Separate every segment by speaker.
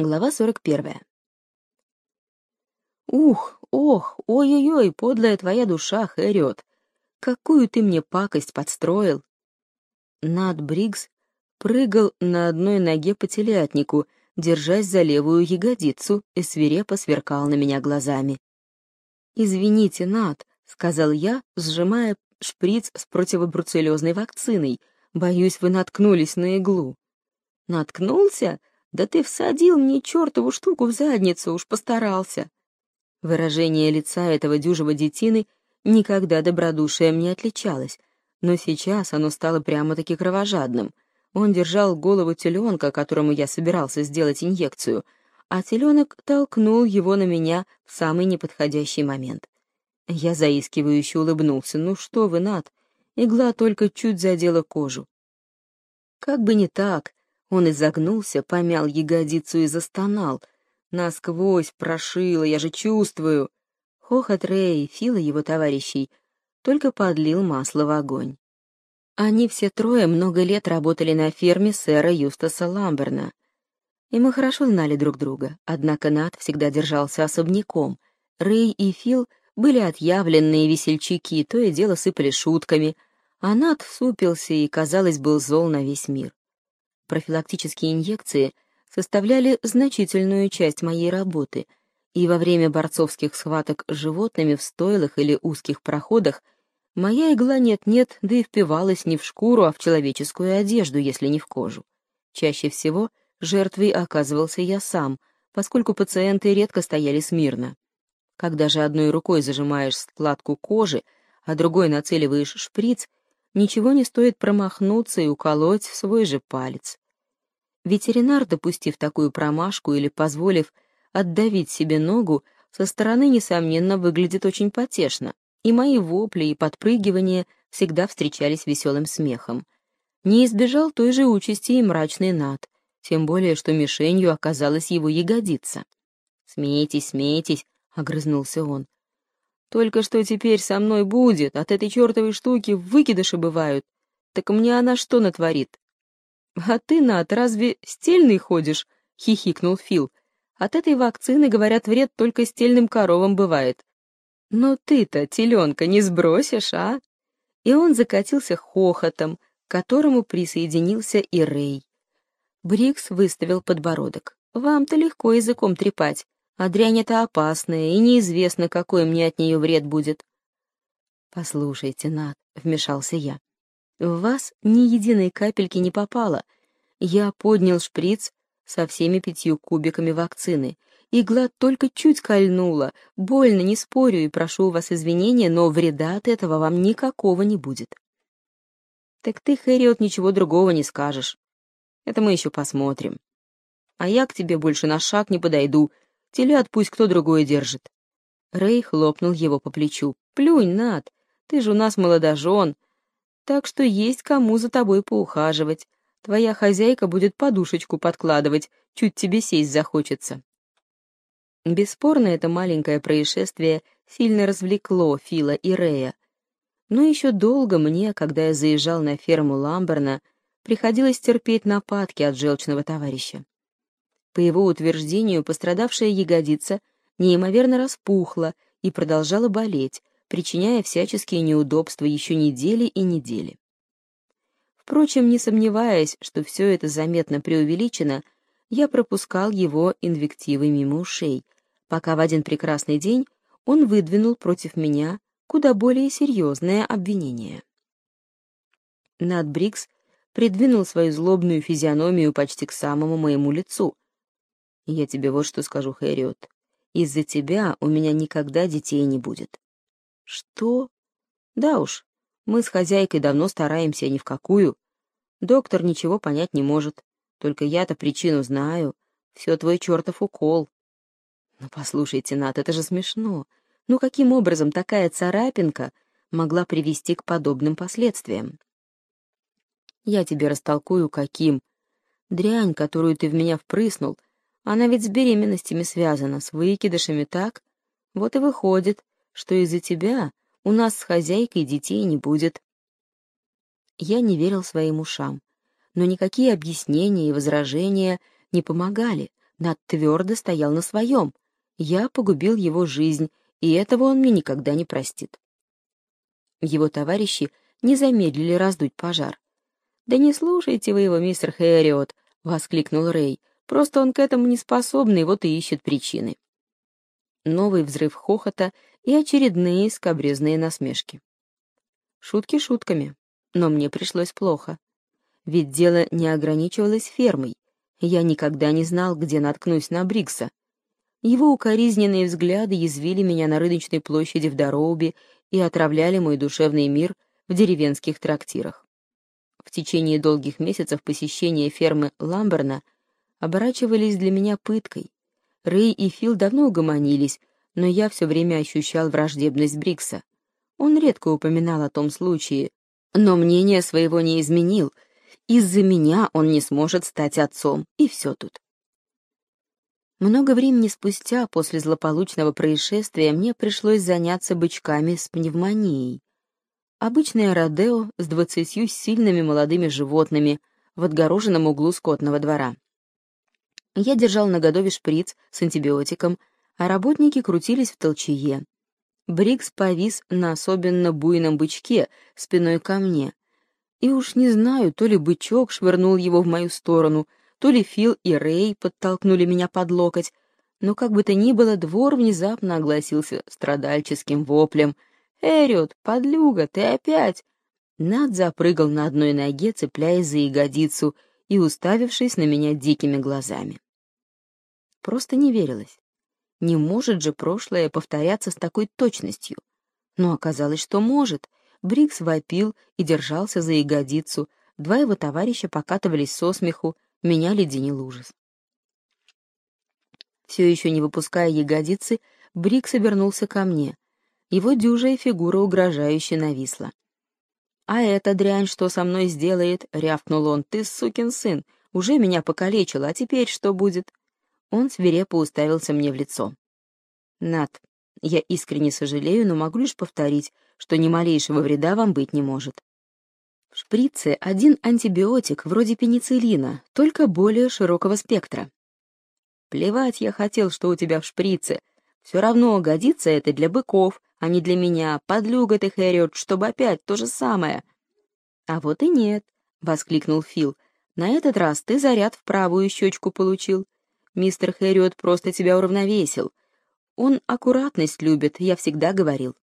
Speaker 1: Глава 41. Ух, ох, ой-ой-ой, подлая твоя душа, Хэриот. Какую ты мне пакость подстроил. Над Бриггс прыгал на одной ноге по телятнику, держась за левую ягодицу, и свирепо сверкал на меня глазами. «Извините, Над», — сказал я, сжимая шприц с противобруцеллезной вакциной. «Боюсь, вы наткнулись на иглу». «Наткнулся? Да ты всадил мне чертову штуку в задницу, уж постарался. Выражение лица этого дюжего детины никогда добродушием не отличалось, но сейчас оно стало прямо-таки кровожадным. Он держал голову теленка, которому я собирался сделать инъекцию, а теленок толкнул его на меня в самый неподходящий момент. Я заискивающе улыбнулся. «Ну что вы, Над, игла только чуть задела кожу». Как бы не так, он изогнулся, помял ягодицу и застонал. Насквозь прошило, я же чувствую. Хохот Рэй, Фила его товарищей, только подлил масло в огонь. Они все трое много лет работали на ферме сэра Юстаса Ламберна. И мы хорошо знали друг друга, однако Нат всегда держался особняком. Рэй и Фил были отъявленные весельчаки, то и дело сыпали шутками, а Нат супился и, казалось, был зол на весь мир профилактические инъекции составляли значительную часть моей работы, и во время борцовских схваток с животными в стойлах или узких проходах моя игла нет-нет, да и впивалась не в шкуру, а в человеческую одежду, если не в кожу. Чаще всего жертвой оказывался я сам, поскольку пациенты редко стояли смирно. Когда же одной рукой зажимаешь складку кожи, а другой нацеливаешь шприц, ничего не стоит промахнуться и уколоть свой же палец. Ветеринар, допустив такую промашку или позволив отдавить себе ногу, со стороны, несомненно, выглядит очень потешно, и мои вопли и подпрыгивания всегда встречались веселым смехом. Не избежал той же участи и мрачный над, тем более, что мишенью оказалась его ягодица. «Смейтесь, смейтесь», — огрызнулся он. «Только что теперь со мной будет? От этой чертовой штуки выкидыши бывают. Так мне она что натворит? «А ты, Над, разве стельный ходишь?» — хихикнул Фил. «От этой вакцины, говорят, вред только стельным коровам бывает. Но ты-то, теленка, не сбросишь, а?» И он закатился хохотом, к которому присоединился и Рэй. Брикс выставил подбородок. «Вам-то легко языком трепать, а дрянь это опасная, и неизвестно, какой мне от нее вред будет». «Послушайте, Над», — вмешался я, в вас ни единой капельки не попало. Я поднял шприц со всеми пятью кубиками вакцины. Игла только чуть кольнула. Больно, не спорю и прошу у вас извинения, но вреда от этого вам никакого не будет. Так ты, Хэриот, ничего другого не скажешь. Это мы еще посмотрим. А я к тебе больше на шаг не подойду. Телят пусть кто другой держит. Рэй хлопнул его по плечу. Плюнь, Над, ты же у нас молодожен, так что есть кому за тобой поухаживать. Твоя хозяйка будет подушечку подкладывать, чуть тебе сесть захочется. Бесспорно, это маленькое происшествие сильно развлекло Фила и Рея. Но еще долго мне, когда я заезжал на ферму Ламберна, приходилось терпеть нападки от желчного товарища. По его утверждению, пострадавшая ягодица неимоверно распухла и продолжала болеть, причиняя всяческие неудобства еще недели и недели. Впрочем, не сомневаясь, что все это заметно преувеличено, я пропускал его инвективы мимо ушей, пока в один прекрасный день он выдвинул против меня куда более серьезное обвинение. Над Брикс придвинул свою злобную физиономию почти к самому моему лицу. «Я тебе вот что скажу, Хэриот. Из-за тебя у меня никогда детей не будет. Что? Да уж, мы с хозяйкой давно стараемся, ни в какую. Доктор ничего понять не может. Только я-то причину знаю. Все твой чертов укол. Ну, послушайте, Нат, это же смешно. Ну, каким образом такая царапинка могла привести к подобным последствиям? Я тебе растолкую, каким. Дрянь, которую ты в меня впрыснул, она ведь с беременностями связана, с выкидышами, так? Вот и выходит, что из-за тебя у нас с хозяйкой детей не будет. Я не верил своим ушам, но никакие объяснения и возражения не помогали, Над твердо стоял на своем. Я погубил его жизнь, и этого он мне никогда не простит. Его товарищи не замедлили раздуть пожар. «Да не слушайте вы его, мистер Хэриот!» — воскликнул Рэй. «Просто он к этому не способный, вот и ищет причины». Новый взрыв хохота и очередные скобрезные насмешки. Шутки шутками, но мне пришлось плохо. Ведь дело не ограничивалось фермой. Я никогда не знал, где наткнусь на Брикса. Его укоризненные взгляды язвили меня на рыночной площади в Дороубе и отравляли мой душевный мир в деревенских трактирах. В течение долгих месяцев посещения фермы Ламберна оборачивались для меня пыткой. Рэй и Фил давно угомонились, но я все время ощущал враждебность Брикса. Он редко упоминал о том случае, но мнение своего не изменил. Из-за меня он не сможет стать отцом, и все тут. Много времени спустя, после злополучного происшествия, мне пришлось заняться бычками с пневмонией. Обычное родео с двадцатью сильными молодыми животными в отгороженном углу скотного двора. Я держал наготове шприц с антибиотиком, а работники крутились в толчее. Брикс повис на особенно буйном бычке, спиной ко мне. И уж не знаю, то ли бычок швырнул его в мою сторону — то ли Фил и Рэй подтолкнули меня под локоть, но как бы то ни было, двор внезапно огласился страдальческим воплем. «Эриот, подлюга, ты опять!» Над запрыгал на одной ноге, цепляясь за ягодицу и уставившись на меня дикими глазами. Просто не верилось. Не может же прошлое повторяться с такой точностью. Но оказалось, что может. Брикс вопил и держался за ягодицу, два его товарища покатывались со смеху, меня леденил ужас. Все еще не выпуская ягодицы, Брик собернулся ко мне. Его дюжая фигура угрожающе нависла. «А эта дрянь что со мной сделает?» — рявкнул он. «Ты сукин сын! Уже меня покалечил, а теперь что будет?» Он свирепо уставился мне в лицо. «Над, я искренне сожалею, но могу лишь повторить, что ни малейшего вреда вам быть не может. В шприце один антибиотик вроде пенициллина, только более широкого спектра. Плевать я хотел, что у тебя в шприце. Все равно годится это для быков, а не для меня. Подлюга ты, Хэриот, чтобы опять то же самое. А вот и нет, — воскликнул Фил. На этот раз ты заряд в правую щечку получил. Мистер Хэриот просто тебя уравновесил. Он аккуратность любит, я всегда говорил.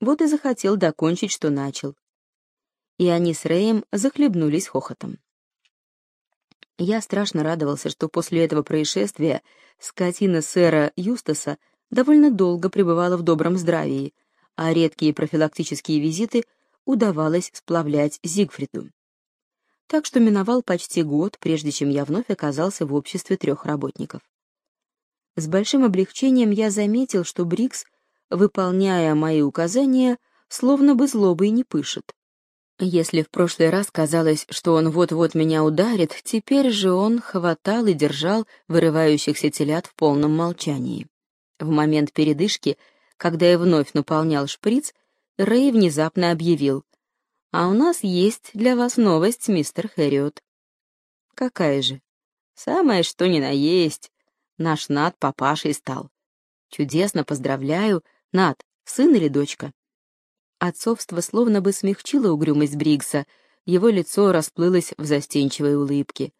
Speaker 1: Вот и захотел докончить, что начал и они с Рэем захлебнулись хохотом. Я страшно радовался, что после этого происшествия скотина сэра Юстаса довольно долго пребывала в добром здравии, а редкие профилактические визиты удавалось сплавлять Зигфриду. Так что миновал почти год, прежде чем я вновь оказался в обществе трех работников. С большим облегчением я заметил, что Брикс, выполняя мои указания, словно бы злобой не пышет. Если в прошлый раз казалось, что он вот-вот меня ударит, теперь же он хватал и держал вырывающихся телят в полном молчании. В момент передышки, когда я вновь наполнял шприц, Рэй внезапно объявил. «А у нас есть для вас новость, мистер Хэриот». «Какая же?» «Самое что ни на есть. Наш Над папашей стал». «Чудесно, поздравляю. Над, сын или дочка?» Отцовство словно бы смягчило угрюмость Бригса, его лицо расплылось в застенчивой улыбке.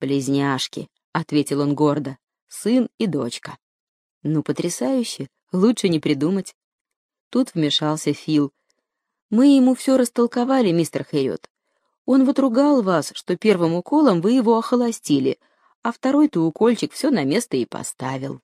Speaker 1: «Близняшки», — ответил он гордо, — «сын и дочка». «Ну, потрясающе, лучше не придумать». Тут вмешался Фил. «Мы ему все растолковали, мистер Хэриот. Он вот ругал вас, что первым уколом вы его охолостили, а второй-то укольчик все на место и поставил».